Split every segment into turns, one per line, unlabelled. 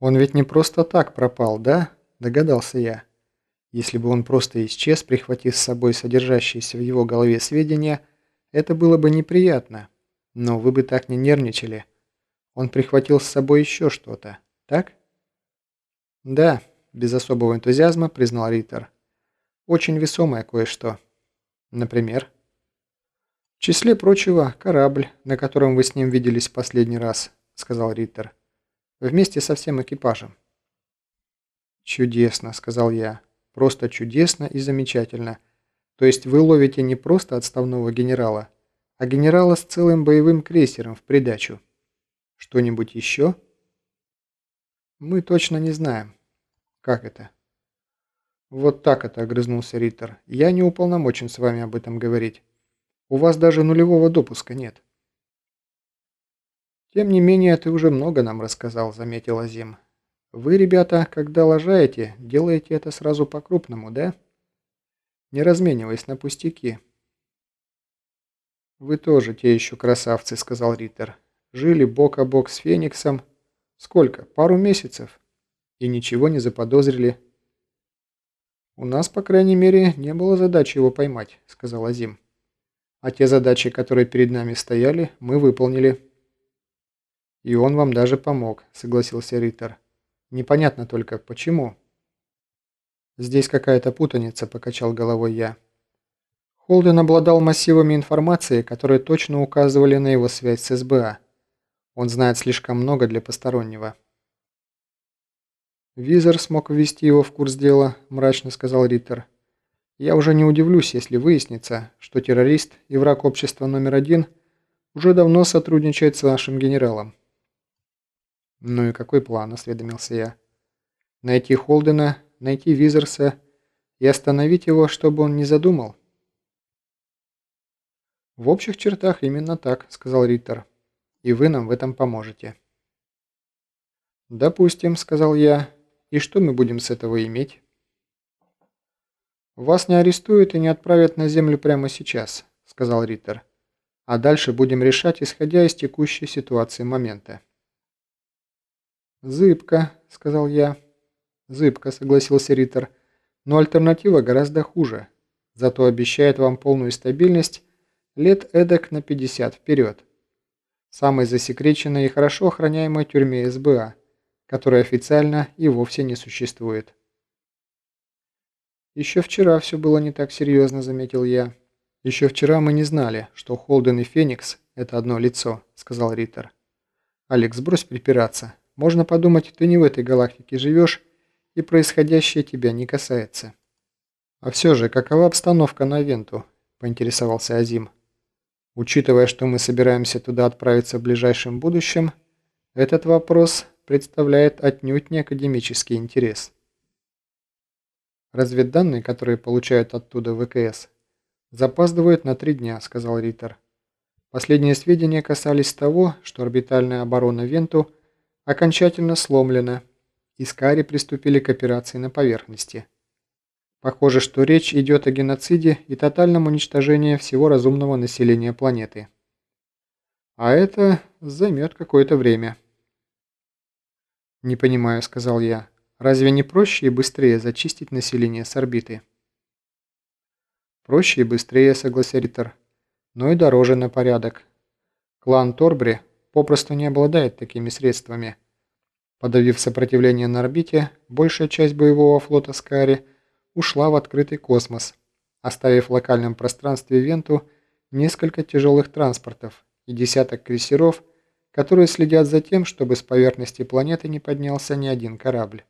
«Он ведь не просто так пропал, да?» – догадался я. Если бы он просто исчез, прихватив с собой содержащиеся в его голове сведения, это было бы неприятно. Но вы бы так не нервничали. Он прихватил с собой еще что-то, так? Да, без особого энтузиазма признал Риттер. Очень весомое кое-что. Например? В числе прочего, корабль, на котором вы с ним виделись в последний раз, сказал Риттер. Вместе со всем экипажем. «Чудесно», — сказал я. «Просто чудесно и замечательно. То есть вы ловите не просто отставного генерала, а генерала с целым боевым крейсером в придачу. Что-нибудь еще?» «Мы точно не знаем. Как это?» «Вот так это», — огрызнулся Риттер. «Я не уполномочен с вами об этом говорить. У вас даже нулевого допуска нет». «Тем не менее, ты уже много нам рассказал», — заметил Азим. «Вы, ребята, когда лажаете, делаете это сразу по-крупному, да? Не размениваясь на пустяки». «Вы тоже те еще красавцы», — сказал Риттер. «Жили бок о бок с Фениксом. Сколько? Пару месяцев. И ничего не заподозрили». «У нас, по крайней мере, не было задачи его поймать», — сказал Азим. «А те задачи, которые перед нами стояли, мы выполнили». «И он вам даже помог», — согласился Риттер. «Непонятно только, почему?» «Здесь какая-то путаница», — покачал головой я. Холден обладал массивами информации, которые точно указывали на его связь с СБА. Он знает слишком много для постороннего. «Визор смог ввести его в курс дела», – мрачно сказал Риттер. «Я уже не удивлюсь, если выяснится, что террорист и враг общества номер один уже давно сотрудничает с нашим генералом. «Ну и какой план?» – осведомился я. «Найти Холдена, найти Визерса и остановить его, чтобы он не задумал?» «В общих чертах именно так», – сказал Риттер. «И вы нам в этом поможете». «Допустим», – сказал я. «И что мы будем с этого иметь?» «Вас не арестуют и не отправят на землю прямо сейчас», – сказал Риттер. «А дальше будем решать, исходя из текущей ситуации момента». «Зыбко», — сказал я. «Зыбко», — согласился Риттер. «Но альтернатива гораздо хуже. Зато обещает вам полную стабильность лет эдак на 50 вперед. Самой засекреченной и хорошо охраняемой тюрьме СБА, которая официально и вовсе не существует». «Еще вчера все было не так серьезно», — заметил я. «Еще вчера мы не знали, что Холден и Феникс — это одно лицо», — сказал Риттер. «Алекс, брось припираться. Можно подумать, ты не в этой галактике живешь, и происходящее тебя не касается. А все же, какова обстановка на Венту? Поинтересовался Азим. Учитывая, что мы собираемся туда отправиться в ближайшем будущем, этот вопрос представляет отнюдь не академический интерес. Разведданные, которые получают оттуда ВКС, запаздывают на три дня, сказал Риттер. Последние сведения касались того, что орбитальная оборона Венту – окончательно сломлена, и Скари приступили к операции на поверхности. Похоже, что речь идет о геноциде и тотальном уничтожении всего разумного населения планеты. А это займет какое-то время. «Не понимаю», — сказал я. «Разве не проще и быстрее зачистить население с орбиты?» «Проще и быстрее», — согласился Риттер. «Но и дороже на порядок. Клан Торбри попросту не обладает такими средствами. Подавив сопротивление на орбите, большая часть боевого флота Скари ушла в открытый космос, оставив в локальном пространстве Венту несколько тяжелых транспортов и десяток крейсеров, которые следят за тем, чтобы с поверхности планеты не поднялся ни один корабль.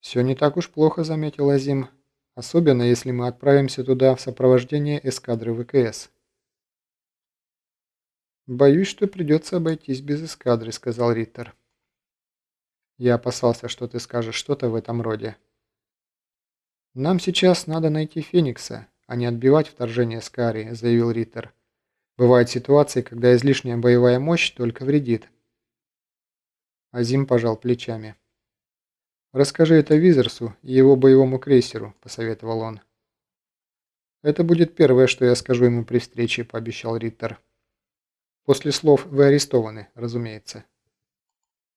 «Все не так уж плохо», — заметил Азим, «особенно если мы отправимся туда в сопровождении эскадры ВКС». «Боюсь, что придется обойтись без эскадры», — сказал Риттер. Я опасался, что ты скажешь что-то в этом роде. «Нам сейчас надо найти Феникса, а не отбивать вторжение Скари», — заявил Риттер. «Бывают ситуации, когда излишняя боевая мощь только вредит». Азим пожал плечами. «Расскажи это Визерсу и его боевому крейсеру», — посоветовал он. «Это будет первое, что я скажу ему при встрече», — пообещал Риттер. После слов «вы арестованы», разумеется.